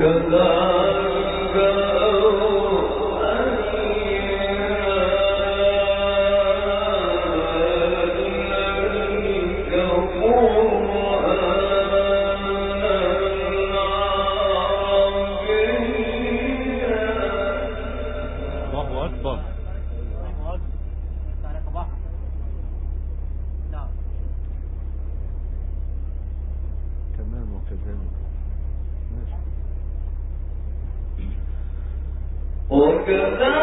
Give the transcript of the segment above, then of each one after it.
Ganga. good.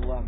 ما